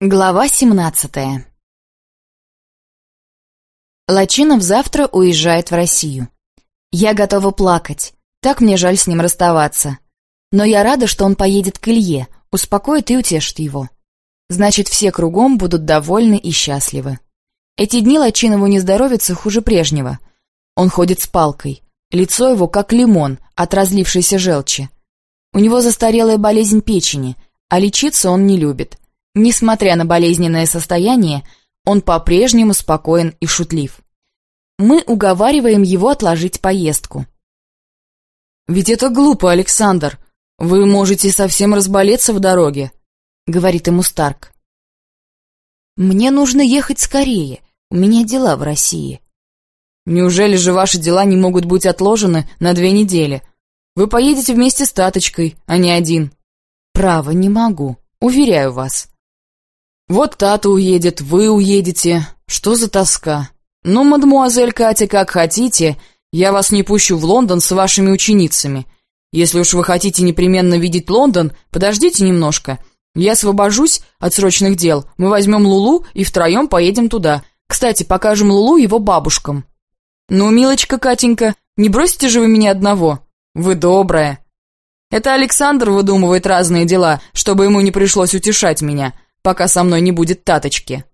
Глава 17 Лачинов завтра уезжает в Россию. Я готова плакать. Так мне жаль с ним расставаться. Но я рада, что он поедет к Илье, успокоит и утешит его. Значит, все кругом будут довольны и счастливы. Эти дни Лачинову не здоровится хуже прежнего. Он ходит с палкой. Лицо его как лимон от разлившейся желчи. У него застарелая болезнь печени, а лечиться он не любит. Несмотря на болезненное состояние, он по-прежнему спокоен и шутлив. Мы уговариваем его отложить поездку. «Ведь это глупо, Александр. Вы можете совсем разболеться в дороге», — говорит ему Старк. «Мне нужно ехать скорее. У меня дела в России». «Неужели же ваши дела не могут быть отложены на две недели? Вы поедете вместе с Таточкой, а не один». «Право, не могу. Уверяю вас». «Вот Тата уедет, вы уедете. Что за тоска? Ну, мадмуазель Катя, как хотите. Я вас не пущу в Лондон с вашими ученицами. Если уж вы хотите непременно видеть Лондон, подождите немножко. Я освобожусь от срочных дел. Мы возьмем Лулу и втроем поедем туда. Кстати, покажем Лулу его бабушкам. Ну, милочка Катенька, не бросите же вы меня одного. Вы добрая. Это Александр выдумывает разные дела, чтобы ему не пришлось утешать меня, пока со мной не будет таточки.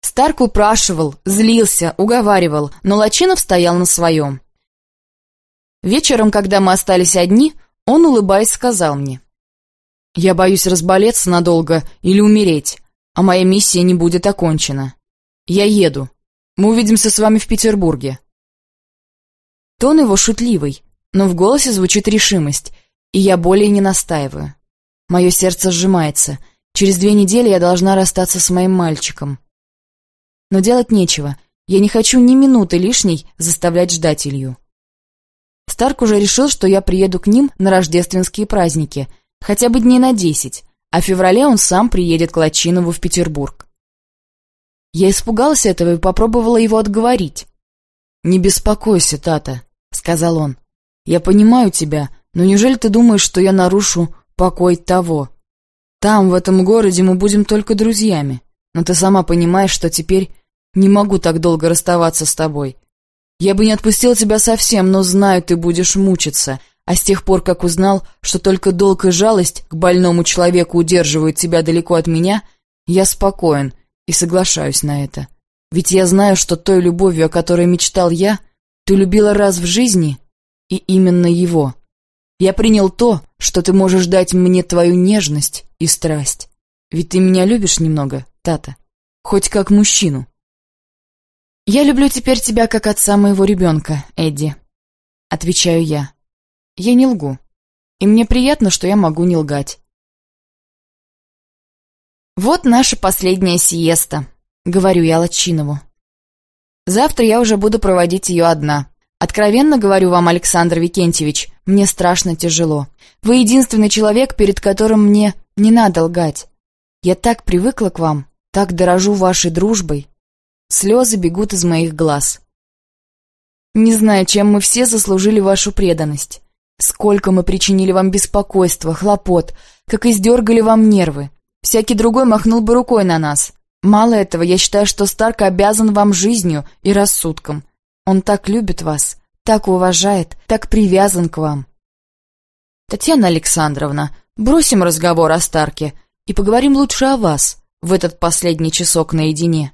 Старк упрашивал, злился, уговаривал, но Лачинов стоял на своем. Вечером, когда мы остались одни, он, улыбаясь, сказал мне. «Я боюсь разболеться надолго или умереть, а моя миссия не будет окончена. Я еду. Мы увидимся с вами в Петербурге». Тон его шутливый, но в голосе звучит решимость, и я более не настаиваю. Мое сердце сжимается. Через две недели я должна расстаться с моим мальчиком. Но делать нечего. Я не хочу ни минуты лишней заставлять ждать Илью. Старк уже решил, что я приеду к ним на рождественские праздники, хотя бы дней на десять, а в феврале он сам приедет к Лачинову в Петербург. Я испугалась этого и попробовала его отговорить. «Не беспокойся, Тата», — сказал он. «Я понимаю тебя, но неужели ты думаешь, что я нарушу покой того? Там, в этом городе, мы будем только друзьями, но ты сама понимаешь, что теперь не могу так долго расставаться с тобой. Я бы не отпустил тебя совсем, но знаю, ты будешь мучиться. А с тех пор, как узнал, что только долг и жалость к больному человеку удерживают тебя далеко от меня, я спокоен и соглашаюсь на это. Ведь я знаю, что той любовью, о которой мечтал я, ты любила раз в жизни, и именно его. Я принял то, что ты можешь дать мне твою нежность и страсть. Ведь ты меня любишь немного, Тата, хоть как мужчину. «Я люблю теперь тебя как отца моего ребенка, Эдди», — отвечаю я. Я не лгу, и мне приятно, что я могу не лгать. «Вот наша последняя сиеста», — говорю я Латчинову. «Завтра я уже буду проводить ее одна. Откровенно говорю вам, Александр Викентьевич, мне страшно тяжело. Вы единственный человек, перед которым мне не надо лгать. Я так привыкла к вам, так дорожу вашей дружбой. Слезы бегут из моих глаз. Не знаю, чем мы все заслужили вашу преданность. Сколько мы причинили вам беспокойства, хлопот, как издергали вам нервы. Всякий другой махнул бы рукой на нас. Мало этого, я считаю, что Старк обязан вам жизнью и рассудком. Он так любит вас, так уважает, так привязан к вам. Татьяна Александровна, бросим разговор о Старке и поговорим лучше о вас в этот последний часок наедине.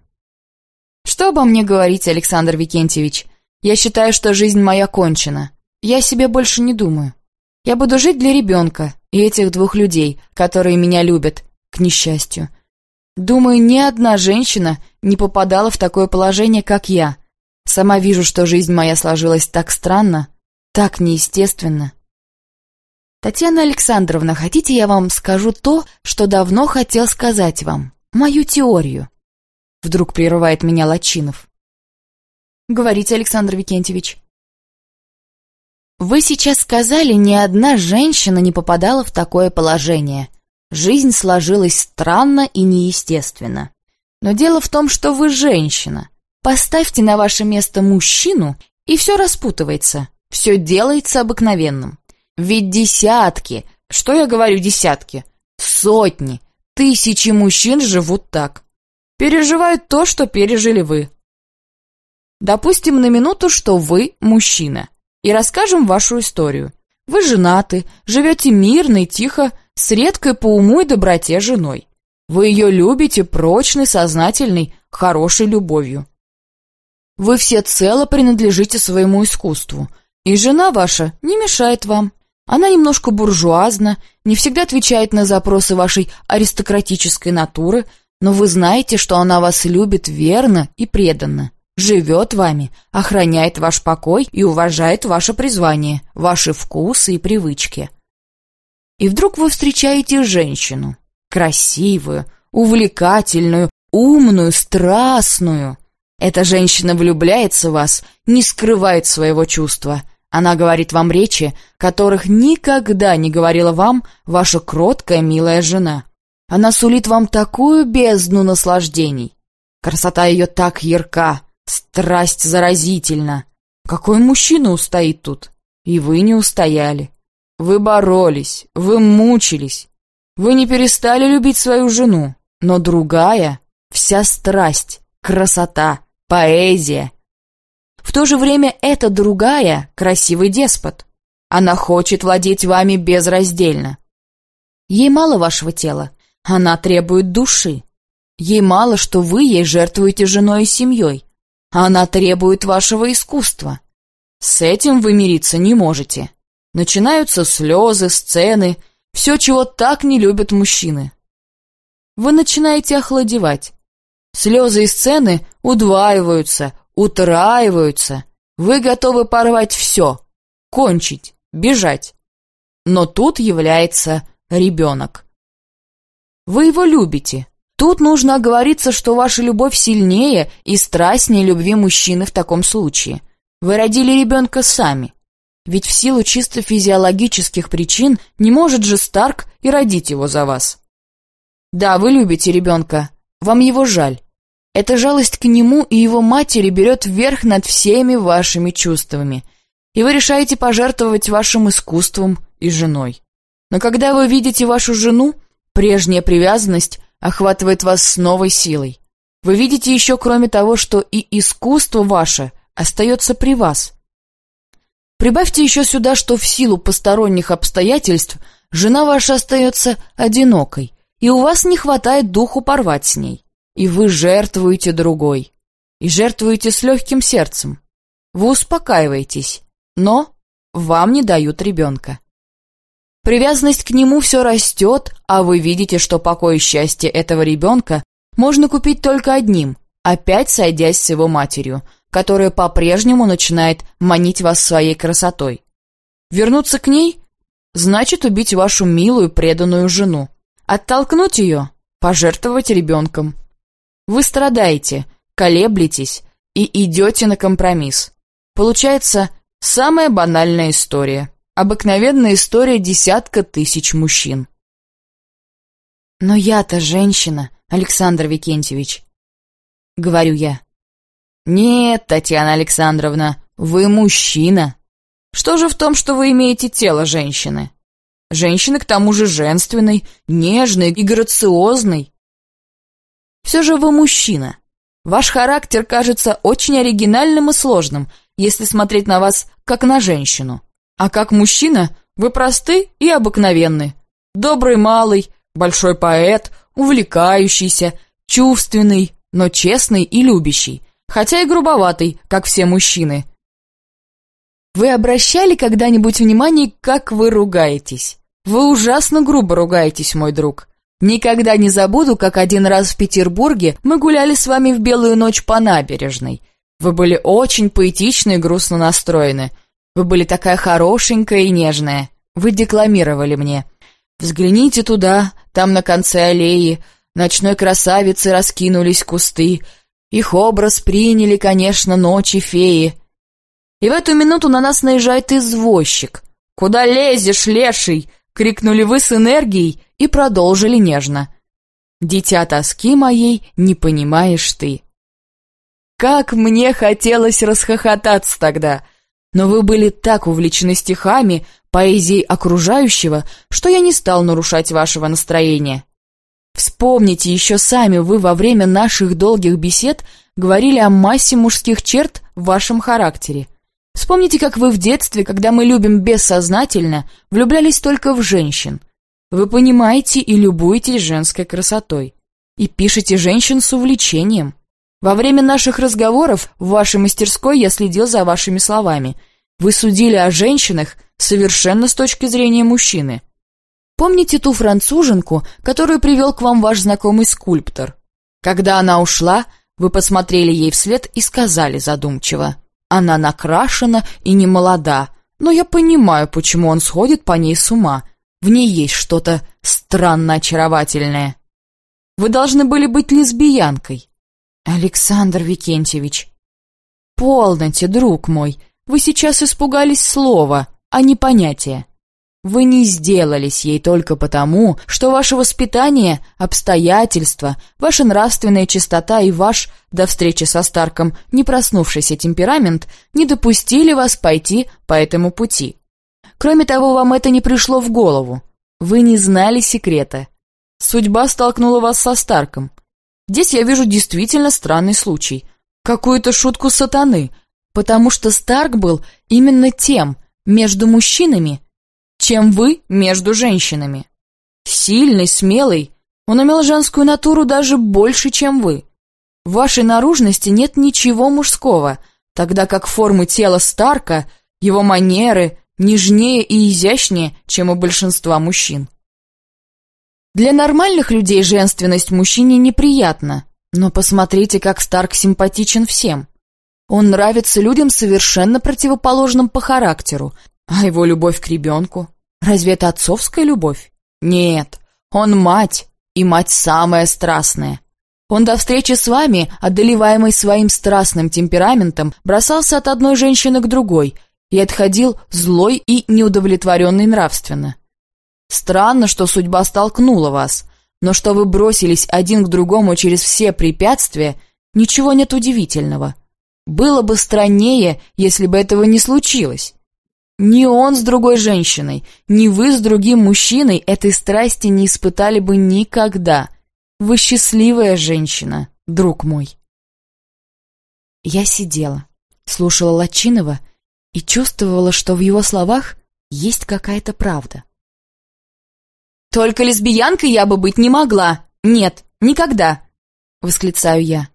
Что обо мне говорить, Александр Викентьевич? Я считаю, что жизнь моя кончена. Я о себе больше не думаю. Я буду жить для ребенка и этих двух людей, которые меня любят, к несчастью. Думаю, ни одна женщина не попадала в такое положение, как я. Сама вижу, что жизнь моя сложилась так странно, так неестественно. Татьяна Александровна, хотите, я вам скажу то, что давно хотел сказать вам? Мою теорию. Вдруг прерывает меня Лачинов. Говорите, Александр Викентьевич. Вы сейчас сказали, ни одна женщина не попадала в такое положение. Жизнь сложилась странно и неестественно. Но дело в том, что вы женщина. Поставьте на ваше место мужчину, и все распутывается. Все делается обыкновенным. Ведь десятки, что я говорю десятки, сотни, Тысячи мужчин живут так. Переживают то, что пережили вы. Допустим на минуту, что вы мужчина, и расскажем вашу историю. Вы женаты, живете мирно и тихо, с редкой по уму и доброте женой. Вы ее любите прочной, сознательной, хорошей любовью. Вы всецело принадлежите своему искусству, и жена ваша не мешает вам. Она немножко буржуазна, не всегда отвечает на запросы вашей аристократической натуры, но вы знаете, что она вас любит верно и преданно, живет вами, охраняет ваш покой и уважает ваше призвание, ваши вкусы и привычки. И вдруг вы встречаете женщину, красивую, увлекательную, умную, страстную. Эта женщина влюбляется в вас, не скрывает своего чувства. Она говорит вам речи, которых никогда не говорила вам ваша кроткая, милая жена. Она сулит вам такую бездну наслаждений. Красота ее так ярка, страсть заразительна. Какой мужчина устоит тут? И вы не устояли. Вы боролись, вы мучились. Вы не перестали любить свою жену, но другая — вся страсть, красота, поэзия. В то же время эта другая — красивый деспот. Она хочет владеть вами безраздельно. Ей мало вашего тела, она требует души. Ей мало, что вы ей жертвуете женой и семьей. Она требует вашего искусства. С этим вы мириться не можете. Начинаются слезы, сцены, все, чего так не любят мужчины. Вы начинаете охладевать. Слезы и сцены удваиваются, утраиваются. Вы готовы порвать все, кончить, бежать. Но тут является ребенок. Вы его любите. Тут нужно оговориться, что ваша любовь сильнее и страстнее любви мужчины в таком случае. Вы родили ребенка сами. Ведь в силу чисто физиологических причин не может же Старк и родить его за вас. Да, вы любите ребенка, вам его жаль. Эта жалость к нему и его матери берет верх над всеми вашими чувствами, и вы решаете пожертвовать вашим искусством и женой. Но когда вы видите вашу жену, Прежняя привязанность охватывает вас с новой силой. Вы видите еще, кроме того, что и искусство ваше остается при вас. Прибавьте еще сюда, что в силу посторонних обстоятельств жена ваша остается одинокой, и у вас не хватает духу порвать с ней, и вы жертвуете другой, и жертвуете с легким сердцем. Вы успокаиваетесь, но вам не дают ребенка. Привязанность к нему все растет, а вы видите, что покой и счастье этого ребенка можно купить только одним, опять сойдясь с его матерью, которая по-прежнему начинает манить вас своей красотой. Вернуться к ней значит убить вашу милую преданную жену. Оттолкнуть ее – пожертвовать ребенком. Вы страдаете, колеблетесь и идете на компромисс. Получается самая банальная история. Обыкновенная история десятка тысяч мужчин. «Но я-то женщина, Александр Викентьевич», — говорю я. «Нет, Татьяна Александровна, вы мужчина. Что же в том, что вы имеете тело женщины? Женщины к тому же женственной, нежной и грациозной. Все же вы мужчина. Ваш характер кажется очень оригинальным и сложным, если смотреть на вас как на женщину. А как мужчина вы просты и обыкновенны. Добрый малый, большой поэт, увлекающийся, чувственный, но честный и любящий, хотя и грубоватый, как все мужчины. Вы обращали когда-нибудь внимание, как вы ругаетесь? Вы ужасно грубо ругаетесь, мой друг. Никогда не забуду, как один раз в Петербурге мы гуляли с вами в белую ночь по набережной. Вы были очень поэтичны и грустно настроены. Вы были такая хорошенькая и нежная. Вы декламировали мне. Взгляните туда, там на конце аллеи, ночной красавицы раскинулись кусты. Их образ приняли, конечно, ночи феи. И в эту минуту на нас наезжает извозчик. «Куда лезешь, леший?» — крикнули вы с энергией и продолжили нежно. «Дитя тоски моей не понимаешь ты». Как мне хотелось расхохотаться тогда! но вы были так увлечены стихами, поэзией окружающего, что я не стал нарушать вашего настроения. Вспомните, еще сами вы во время наших долгих бесед говорили о массе мужских черт в вашем характере. Вспомните, как вы в детстве, когда мы любим бессознательно, влюблялись только в женщин. Вы понимаете и любуетесь женской красотой. И пишете женщин с увлечением. Во время наших разговоров в вашей мастерской я следил за вашими словами. Вы судили о женщинах совершенно с точки зрения мужчины. Помните ту француженку, которую привел к вам ваш знакомый скульптор? Когда она ушла, вы посмотрели ей вслед и сказали задумчиво. Она накрашена и не молода, но я понимаю, почему он сходит по ней с ума. В ней есть что-то странно очаровательное. Вы должны были быть лесбиянкой. Александр Викентьевич. Полноте, друг мой, вы сейчас испугались слова, а не понятия. Вы не сделались ей только потому, что ваше воспитание, обстоятельства, ваша нравственная чистота и ваш, до встречи со Старком, не проснувшийся темперамент не допустили вас пойти по этому пути. Кроме того, вам это не пришло в голову. Вы не знали секрета. Судьба столкнула вас со Старком. Здесь я вижу действительно странный случай. Какую-то шутку сатаны, потому что Старк был именно тем, между мужчинами, чем вы между женщинами. Сильный, смелый, он имел женскую натуру даже больше, чем вы. В вашей наружности нет ничего мужского, тогда как формы тела Старка, его манеры нежнее и изящнее, чем у большинства мужчин. Для нормальных людей женственность мужчине неприятна, но посмотрите, как Старк симпатичен всем. Он нравится людям совершенно противоположным по характеру, а его любовь к ребенку? Разве это отцовская любовь? Нет, он мать, и мать самая страстная. Он до встречи с вами, одолеваемый своим страстным темпераментом, бросался от одной женщины к другой и отходил злой и неудовлетворенный нравственно. Странно, что судьба столкнула вас, но что вы бросились один к другому через все препятствия, ничего нет удивительного. Было бы страннее, если бы этого не случилось. Ни он с другой женщиной, ни вы с другим мужчиной этой страсти не испытали бы никогда. Вы счастливая женщина, друг мой. Я сидела, слушала Лачинова и чувствовала, что в его словах есть какая-то правда. «Только лесбиянкой я бы быть не могла! Нет, никогда!» — восклицаю я.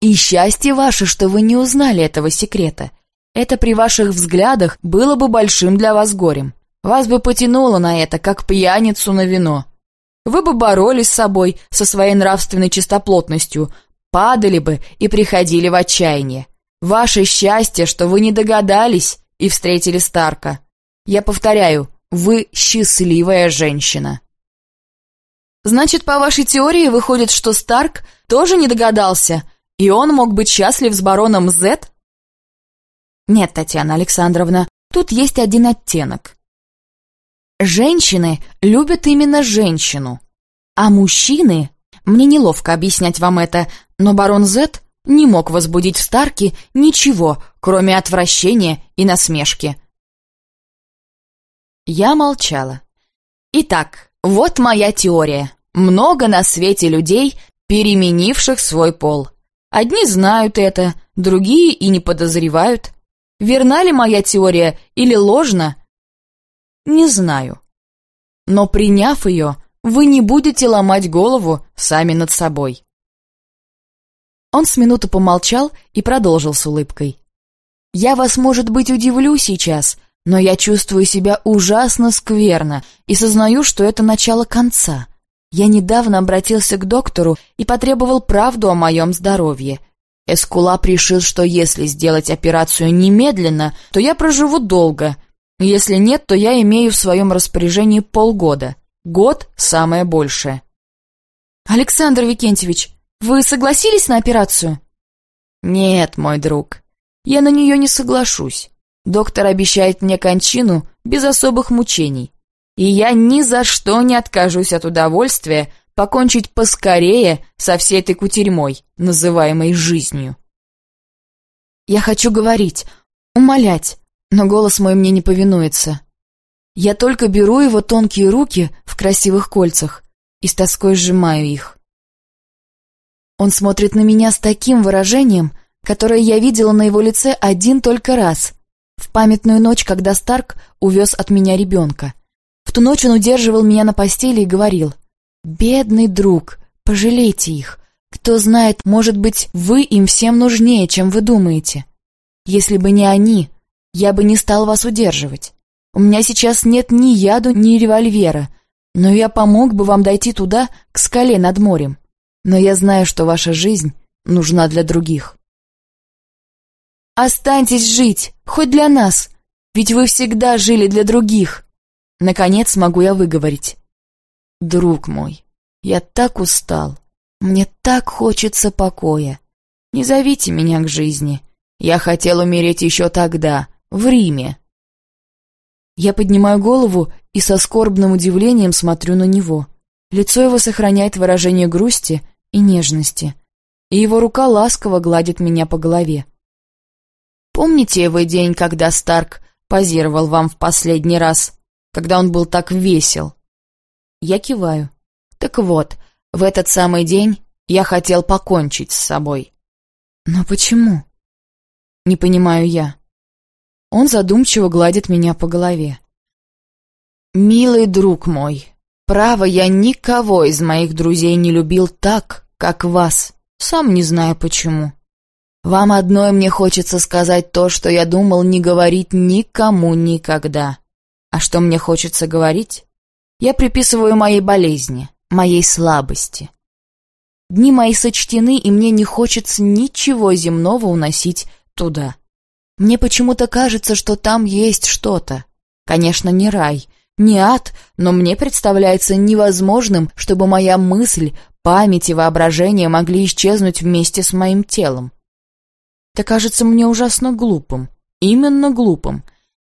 «И счастье ваше, что вы не узнали этого секрета. Это при ваших взглядах было бы большим для вас горем. Вас бы потянуло на это, как пьяницу на вино. Вы бы боролись с собой, со своей нравственной чистоплотностью, падали бы и приходили в отчаяние. Ваше счастье, что вы не догадались и встретили Старка. Я повторяю, вы счастливая женщина. Значит, по вашей теории выходит, что Старк тоже не догадался, и он мог быть счастлив с бароном Зет? Нет, Татьяна Александровна, тут есть один оттенок. Женщины любят именно женщину, а мужчины... Мне неловко объяснять вам это, но барон Зет не мог возбудить в Старке ничего, кроме отвращения и насмешки. Я молчала. Итак, вот моя теория. Много на свете людей, переменивших свой пол. Одни знают это, другие и не подозревают. Верна ли моя теория или ложна? Не знаю. Но приняв ее, вы не будете ломать голову сами над собой. Он с минуту помолчал и продолжил с улыбкой. «Я вас, может быть, удивлю сейчас, но я чувствую себя ужасно скверно и сознаю, что это начало конца. Я недавно обратился к доктору и потребовал правду о моем здоровье. Эскулап решил, что если сделать операцию немедленно, то я проживу долго. Если нет, то я имею в своем распоряжении полгода. Год – самое большее. «Александр Викентьевич, вы согласились на операцию?» «Нет, мой друг, я на нее не соглашусь. Доктор обещает мне кончину без особых мучений. И я ни за что не откажусь от удовольствия покончить поскорее со всей этой кутерьмой, называемой жизнью. Я хочу говорить, умолять, но голос мой мне не повинуется. Я только беру его тонкие руки в красивых кольцах, и с тоской сжимаю их. Он смотрит на меня с таким выражением, которое я видела на его лице один только раз, в памятную ночь, когда Старк увез от меня ребенка. В ту ночь он удерживал меня на постели и говорил, «Бедный друг, пожалейте их. Кто знает, может быть, вы им всем нужнее, чем вы думаете. Если бы не они, я бы не стал вас удерживать. У меня сейчас нет ни яду, ни револьвера, но я помог бы вам дойти туда, к скале над морем. Но я знаю, что ваша жизнь нужна для других. Останьтесь жить, хоть для нас, ведь вы всегда жили для других. Наконец могу я выговорить. Друг мой, я так устал, мне так хочется покоя. Не зовите меня к жизни. Я хотел умереть еще тогда, в Риме. Я поднимаю голову и со скорбным удивлением смотрю на него. Лицо его сохраняет выражение грусти и нежности, и его рука ласково гладит меня по голове. «Помните вы день, когда Старк позировал вам в последний раз, когда он был так весел?» Я киваю. «Так вот, в этот самый день я хотел покончить с собой». «Но почему?» «Не понимаю я». Он задумчиво гладит меня по голове. «Милый друг мой, Право, я никого из моих друзей не любил так, как вас, сам не знаю почему. Вам одной мне хочется сказать то, что я думал не говорить никому никогда. А что мне хочется говорить? Я приписываю моей болезни, моей слабости. Дни мои сочтены, и мне не хочется ничего земного уносить туда. Мне почему-то кажется, что там есть что-то. Конечно, не рай — не ад, но мне представляется невозможным, чтобы моя мысль, память и воображение могли исчезнуть вместе с моим телом. Это кажется мне ужасно глупым. Именно глупым.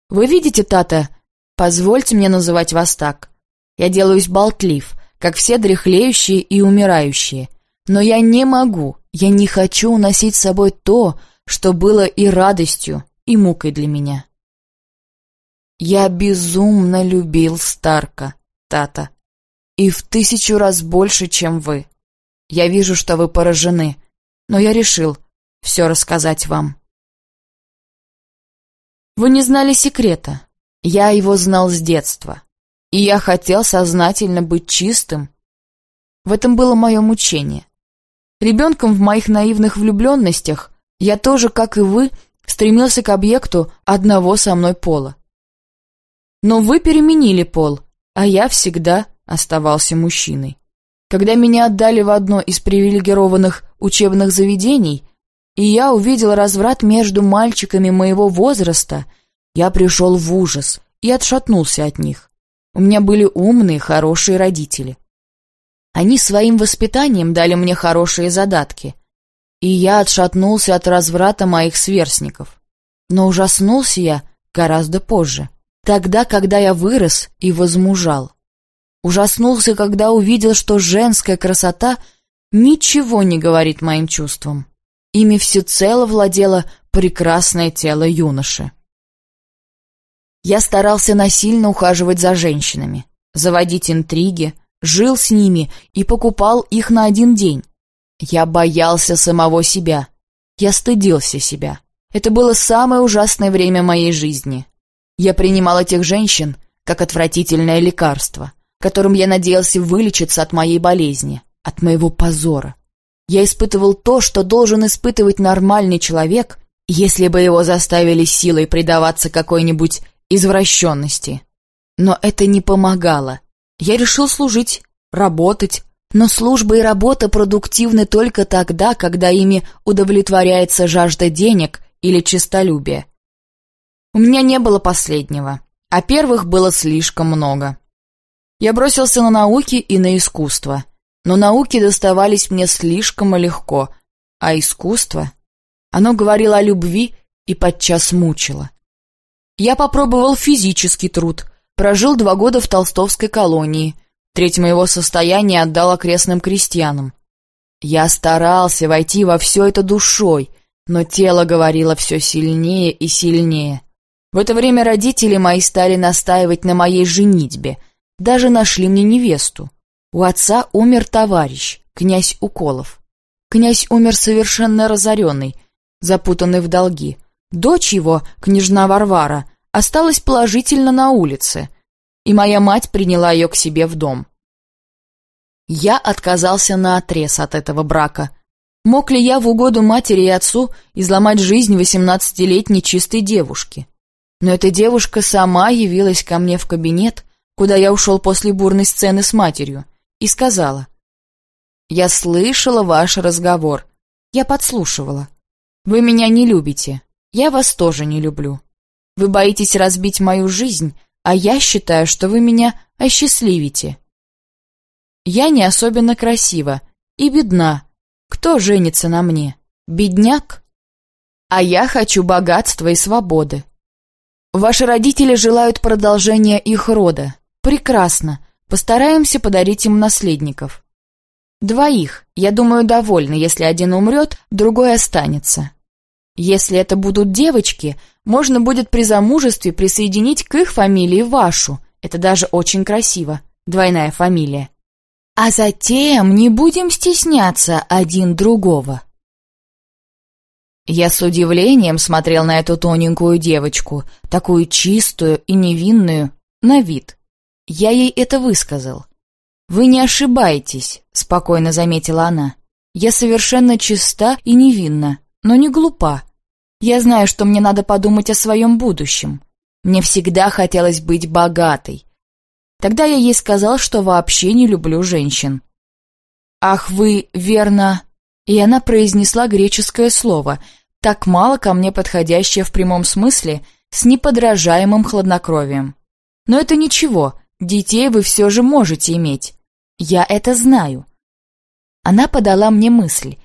Вы видите, Тата, позвольте мне называть вас так. Я делаюсь болтлив, как все дряхлеющие и умирающие. Но я не могу, я не хочу уносить с собой то, что было и радостью, и мукой для меня. Я безумно любил Старка, Тата. И в тысячу раз больше, чем вы. Я вижу, что вы поражены, но я решил все рассказать вам. Вы не знали секрета. Я его знал с детства. И я хотел сознательно быть чистым. В этом было мое мучение. Ребенком в моих наивных влюбленностях я тоже, как и вы, стремился к объекту одного со мной пола. Но вы переменили пол, а я всегда оставался мужчиной. Когда меня отдали в одно из привилегированных учебных заведений, и я увидел разврат между мальчиками моего возраста, я пришел в ужас и отшатнулся от них. У меня были умные, хорошие родители. Они своим воспитанием дали мне хорошие задатки, и я отшатнулся от разврата моих сверстников. Но ужаснулся я гораздо позже. Тогда, когда я вырос и возмужал. Ужаснулся, когда увидел, что женская красота ничего не говорит моим чувствам. Ими всецело владело прекрасное тело юноши. Я старался насильно ухаживать за женщинами, заводить интриги, жил с ними и покупал их на один день. Я боялся самого себя. Я стыдился себя. Это было самое ужасное время моей жизни. Я принимал этих женщин как отвратительное лекарство, которым я надеялся вылечиться от моей болезни, от моего позора. Я испытывал то, что должен испытывать нормальный человек, если бы его заставили силой предаваться какой-нибудь извращенности. Но это не помогало. Я решил служить, работать, но служба и работа продуктивны только тогда, когда ими удовлетворяется жажда денег или честолюбие. У меня не было последнего, а первых было слишком много. Я бросился на науки и на искусство, но науки доставались мне слишком легко, а искусство... Оно говорило о любви и подчас мучило. Я попробовал физический труд, прожил два года в толстовской колонии, треть моего состояния отдал окрестным крестьянам. Я старался войти во все это душой, но тело говорило все сильнее и сильнее. В это время родители мои стали настаивать на моей женитьбе, даже нашли мне невесту. У отца умер товарищ, князь Уколов. Князь умер совершенно разоренный, запутанный в долги. Дочь его, княжна Варвара, осталась положительно на улице, и моя мать приняла ее к себе в дом. Я отказался на отрез от этого брака. Мог ли я в угоду матери и отцу изломать жизнь восемнадцатилетней чистой девушки? Но эта девушка сама явилась ко мне в кабинет, куда я ушел после бурной сцены с матерью, и сказала, «Я слышала ваш разговор. Я подслушивала. Вы меня не любите. Я вас тоже не люблю. Вы боитесь разбить мою жизнь, а я считаю, что вы меня осчастливите. Я не особенно красива и бедна. Кто женится на мне? Бедняк? А я хочу богатства и свободы. Ваши родители желают продолжения их рода. Прекрасно. Постараемся подарить им наследников. Двоих, я думаю, довольны, если один умрет, другой останется. Если это будут девочки, можно будет при замужестве присоединить к их фамилии вашу. Это даже очень красиво. Двойная фамилия. А затем не будем стесняться один другого. Я с удивлением смотрел на эту тоненькую девочку, такую чистую и невинную, на вид. Я ей это высказал. «Вы не ошибаетесь», — спокойно заметила она. «Я совершенно чиста и невинна, но не глупа. Я знаю, что мне надо подумать о своем будущем. Мне всегда хотелось быть богатой, Тогда я ей сказал, что вообще не люблю женщин. «Ах, вы, верно...» И она произнесла греческое слово, так мало ко мне подходящее в прямом смысле, с неподражаемым хладнокровием. Но это ничего, детей вы все же можете иметь. Я это знаю. Она подала мне мысль.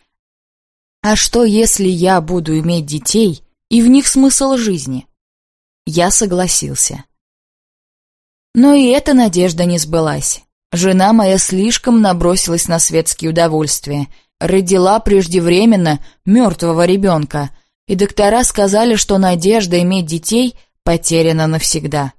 А что, если я буду иметь детей, и в них смысл жизни? Я согласился. Но и эта надежда не сбылась. Жена моя слишком набросилась на светские удовольствия, родила преждевременно мертвого ребенка, и доктора сказали, что надежда иметь детей потеряна навсегда.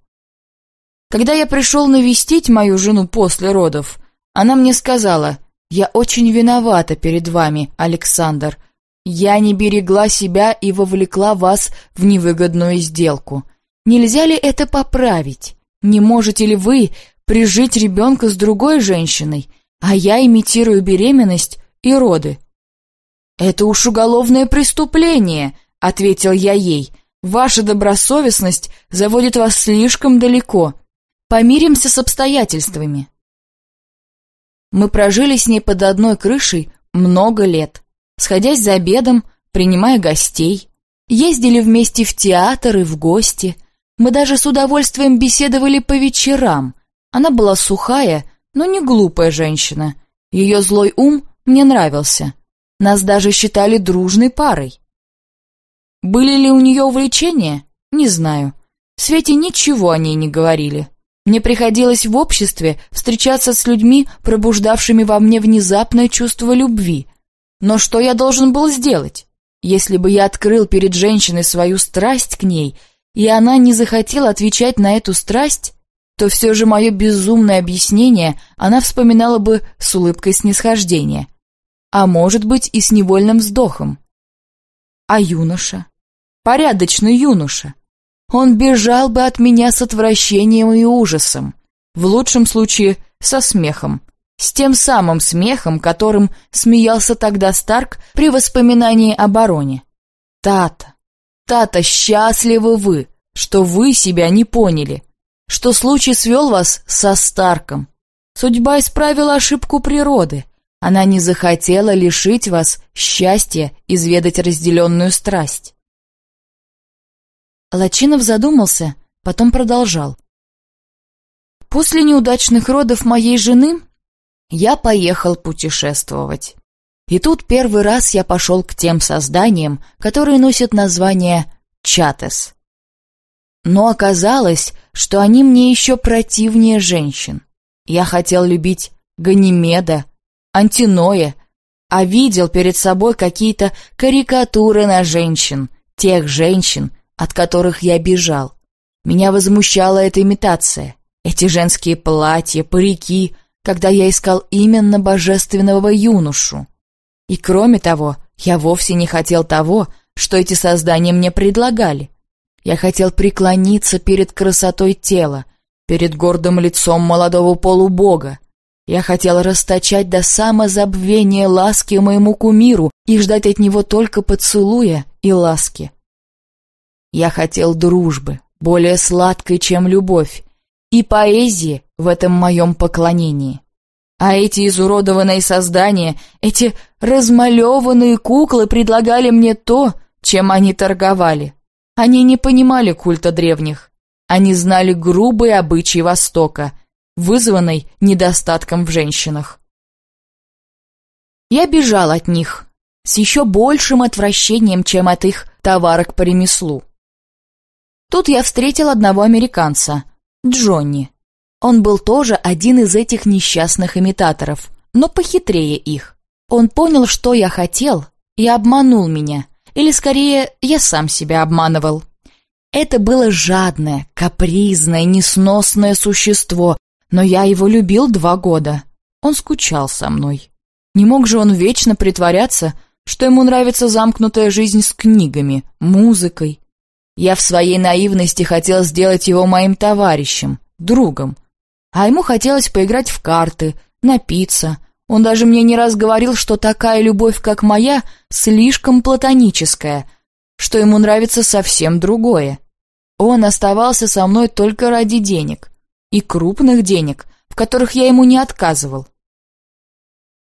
Когда я пришел навестить мою жену после родов, она мне сказала, «Я очень виновата перед вами, Александр. Я не берегла себя и вовлекла вас в невыгодную сделку. Нельзя ли это поправить?» Не можете ли вы прижить ребенка с другой женщиной, а я имитирую беременность и роды?» «Это уж уголовное преступление», — ответил я ей. «Ваша добросовестность заводит вас слишком далеко. Помиримся с обстоятельствами». Мы прожили с ней под одной крышей много лет, сходясь за обедом, принимая гостей, ездили вместе в театр и в гости — мы даже с удовольствием беседовали по вечерам. Она была сухая, но не глупая женщина. Ее злой ум мне нравился. Нас даже считали дружной парой. Были ли у нее увлечения? Не знаю. Свете ничего о ней не говорили. Мне приходилось в обществе встречаться с людьми, пробуждавшими во мне внезапное чувство любви. Но что я должен был сделать? Если бы я открыл перед женщиной свою страсть к ней и она не захотела отвечать на эту страсть, то все же мое безумное объяснение она вспоминала бы с улыбкой снисхождения, а может быть и с невольным вздохом. А юноша? Порядочный юноша. Он бежал бы от меня с отвращением и ужасом, в лучшем случае со смехом, с тем самым смехом, которым смеялся тогда Старк при воспоминании о бароне. Тата, Тата, счастливы вы, что вы себя не поняли, что случай свел вас со Старком. Судьба исправила ошибку природы. Она не захотела лишить вас счастья изведать разделенную страсть. Лачинов задумался, потом продолжал. После неудачных родов моей жены я поехал путешествовать. И тут первый раз я пошел к тем созданиям, которые носят название «чатес». Но оказалось, что они мне еще противнее женщин. Я хотел любить Ганимеда, Антиноя, а видел перед собой какие-то карикатуры на женщин, тех женщин, от которых я бежал. Меня возмущала эта имитация. Эти женские платья, парики, когда я искал именно божественного юношу. И кроме того, я вовсе не хотел того, что эти создания мне предлагали. Я хотел преклониться перед красотой тела, перед гордым лицом молодого полубога. Я хотел расточать до самозабвения ласки моему кумиру и ждать от него только поцелуя и ласки. Я хотел дружбы, более сладкой, чем любовь, и поэзии в этом моем поклонении. А эти изуродованные создания, эти размалеванные куклы предлагали мне то, чем они торговали. Они не понимали культа древних. Они знали грубые обычаи Востока, вызванной недостатком в женщинах. Я бежал от них с еще большим отвращением, чем от их товарок по ремеслу. Тут я встретил одного американца, Джонни. Он был тоже один из этих несчастных имитаторов, но похитрее их. Он понял, что я хотел, и обманул меня, или скорее, я сам себя обманывал. Это было жадное, капризное, несносное существо, но я его любил два года. Он скучал со мной. Не мог же он вечно притворяться, что ему нравится замкнутая жизнь с книгами, музыкой, я в своей наивности хотел сделать его моим товарищем, другом. А ему хотелось поиграть в карты, напиться. Он даже мне не раз говорил, что такая любовь, как моя, слишком платоническая, что ему нравится совсем другое. Он оставался со мной только ради денег. И крупных денег, в которых я ему не отказывал.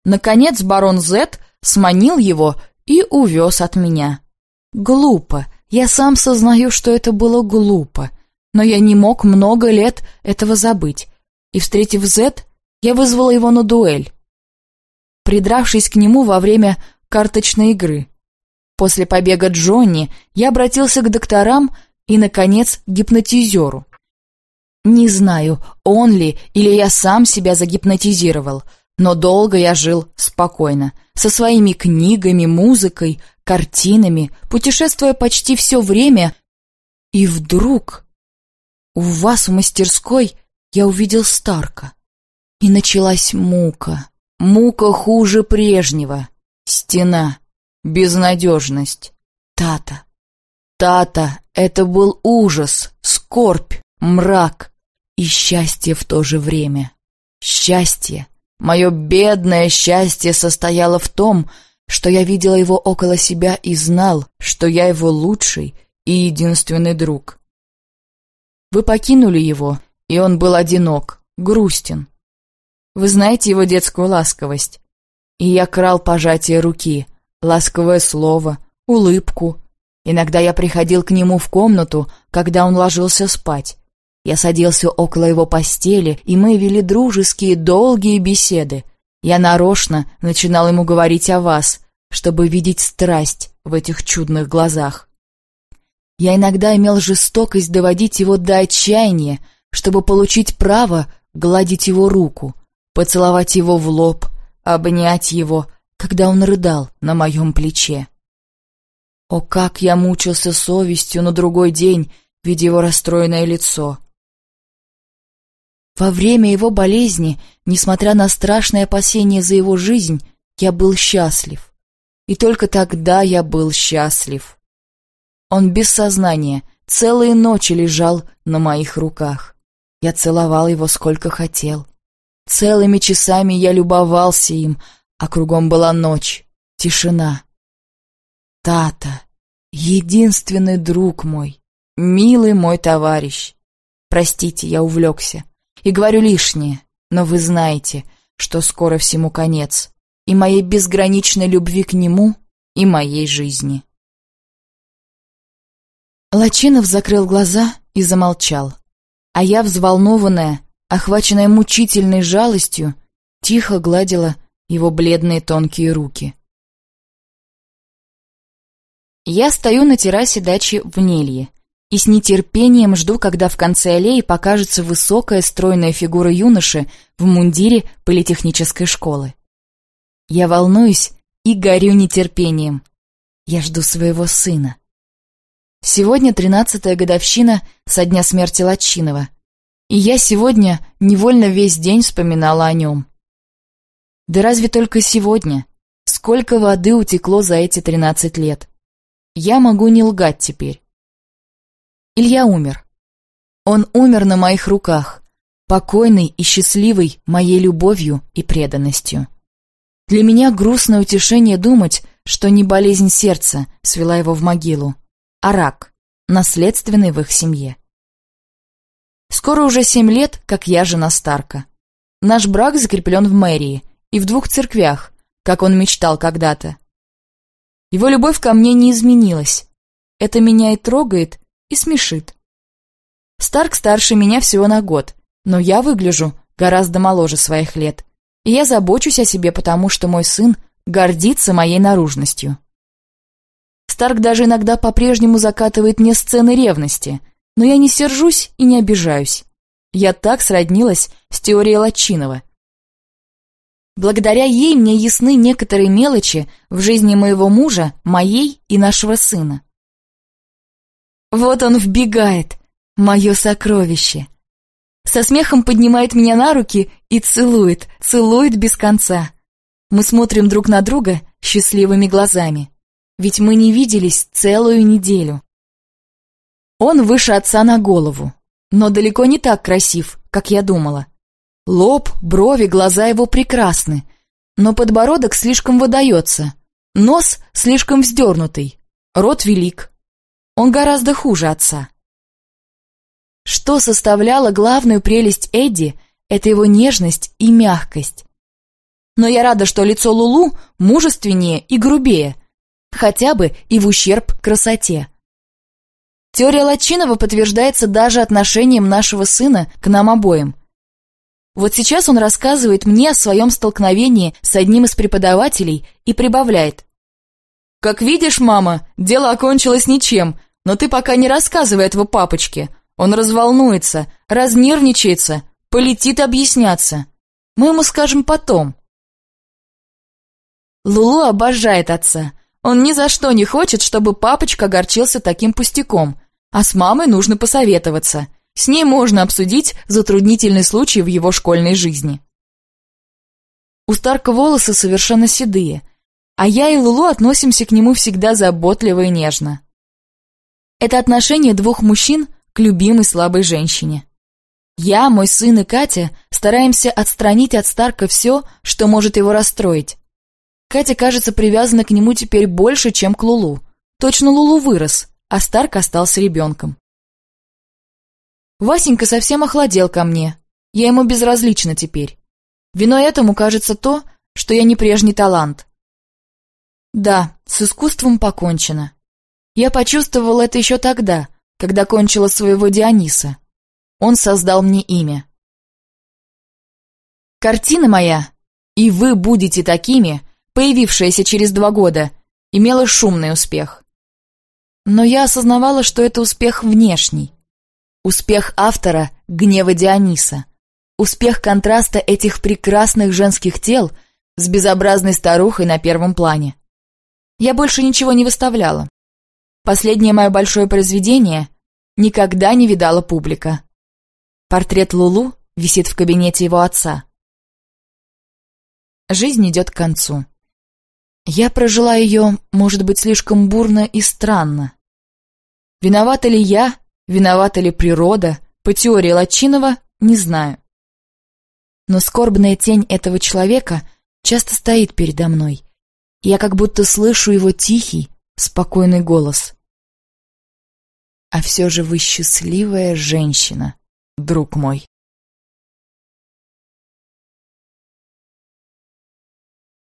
Наконец барон Зет сманил его и увез от меня. Глупо, я сам сознаю, что это было глупо, но я не мог много лет этого забыть, и, встретив Зет, я вызвала его на дуэль, придравшись к нему во время карточной игры. После побега Джонни я обратился к докторам и, наконец, к гипнотизеру. Не знаю, он ли или я сам себя загипнотизировал, но долго я жил спокойно, со своими книгами, музыкой, картинами, путешествуя почти все время, и вдруг у вас в мастерской я увидел Старка. И началась мука, мука хуже прежнего, стена, безнадежность, Тата. Тата — это был ужас, скорбь, мрак и счастье в то же время. Счастье, мое бедное счастье состояло в том, что я видела его около себя и знал, что я его лучший и единственный друг. Вы покинули его, и он был одинок, грустен. Вы знаете его детскую ласковость. И я крал пожатие руки, ласковое слово, улыбку. Иногда я приходил к нему в комнату, когда он ложился спать. Я садился около его постели, и мы вели дружеские, долгие беседы — я нарочно начинал ему говорить о вас, чтобы видеть страсть в этих чудных глазах. Я иногда имел жестокость доводить его до отчаяния, чтобы получить право гладить его руку, поцеловать его в лоб, обнять его, когда он рыдал на моем плече. О, как я мучился совестью на другой день, видя его расстроенное лицо. Во время его болезни, несмотря на страшные опасения за его жизнь, я был счастлив. И только тогда я был счастлив. Он без сознания целые ночи лежал на моих руках. Я целовал его сколько хотел. Целыми часами я любовался им, а кругом была ночь, тишина. Тата, единственный друг мой, милый мой товарищ. Простите, я увлекся и говорю лишнее, но вы знаете, что скоро всему конец, и моей безграничной любви к нему, и моей жизни. Лачинов закрыл глаза и замолчал, а я, взволнованная, охваченная мучительной жалостью, тихо гладила его бледные тонкие руки. Я стою на террасе дачи в Нелье, и с нетерпением жду, когда в конце аллеи покажется высокая стройная фигура юноши в мундире политехнической школы. Я волнуюсь и горю нетерпением. Я жду своего сына. Сегодня тринадцатая годовщина со дня смерти Латчинова, и я сегодня невольно весь день вспоминала о нем. Да разве только сегодня? Сколько воды утекло за эти тринадцать лет? Я могу не лгать теперь. Илья умер. Он умер на моих руках, покойный и счастливый моей любовью и преданностью. Для меня грустное утешение думать, что не болезнь сердца свела его в могилу, а рак, наследственный в их семье. Скоро уже семь лет, как я жена Старка. Наш брак закреплен в мэрии и в двух церквях, как он мечтал когда-то. Его любовь ко мне не изменилась. Это меня и трогает, и смешит. Старк старше меня всего на год, но я выгляжу гораздо моложе своих лет, и я забочусь о себе, потому что мой сын гордится моей наружностью. Старк даже иногда по-прежнему закатывает мне сцены ревности, но я не сержусь и не обижаюсь. Я так сроднилась с теорией Латчинова. Благодаря ей мне ясны некоторые мелочи в жизни моего мужа, моей и нашего сына. Вот он вбегает, мое сокровище. Со смехом поднимает меня на руки и целует, целует без конца. Мы смотрим друг на друга счастливыми глазами. Ведь мы не виделись целую неделю. Он выше отца на голову, но далеко не так красив, как я думала. Лоб, брови, глаза его прекрасны, но подбородок слишком выдается, нос слишком вздернутый, рот велик. Он гораздо хуже отца. Что составляло главную прелесть Эдди, это его нежность и мягкость. Но я рада, что лицо Лулу мужественнее и грубее, хотя бы и в ущерб красоте. Теория Лачинова подтверждается даже отношением нашего сына к нам обоим. Вот сейчас он рассказывает мне о своем столкновении с одним из преподавателей и прибавляет. «Как видишь, мама, дело окончилось ничем, но ты пока не рассказывай этого папочке. Он разволнуется, разнервничается, полетит объясняться. Мы ему скажем потом». Лулу обожает отца. Он ни за что не хочет, чтобы папочка огорчился таким пустяком. А с мамой нужно посоветоваться. С ней можно обсудить затруднительный случай в его школьной жизни. У Старка волосы совершенно седые, а я и Лулу относимся к нему всегда заботливо и нежно. Это отношение двух мужчин к любимой слабой женщине. Я, мой сын и Катя стараемся отстранить от Старка все, что может его расстроить. Катя, кажется, привязана к нему теперь больше, чем к Лулу. Точно Лулу вырос, а Старк остался ребенком. Васенька совсем охладел ко мне. Я ему безразлична теперь. Виной этому кажется то, что я не прежний талант. Да, с искусством покончено. Я почувствовал это еще тогда, когда кончила своего Диониса. Он создал мне имя. Картина моя «И вы будете такими» появившаяся через два года, имела шумный успех. Но я осознавала, что это успех внешний. Успех автора «Гнева Диониса». Успех контраста этих прекрасных женских тел с безобразной старухой на первом плане. Я больше ничего не выставляла. Последнее мое большое произведение никогда не видала публика. Портрет Лулу висит в кабинете его отца. Жизнь идет к концу. Я прожила ее, может быть, слишком бурно и странно. Виновата ли я, виновата ли природа, по теории Лачинова, не знаю. Но скорбная тень этого человека часто стоит передо мной. Я как будто слышу его тихий, спокойный голос. А все же вы счастливая женщина, друг мой.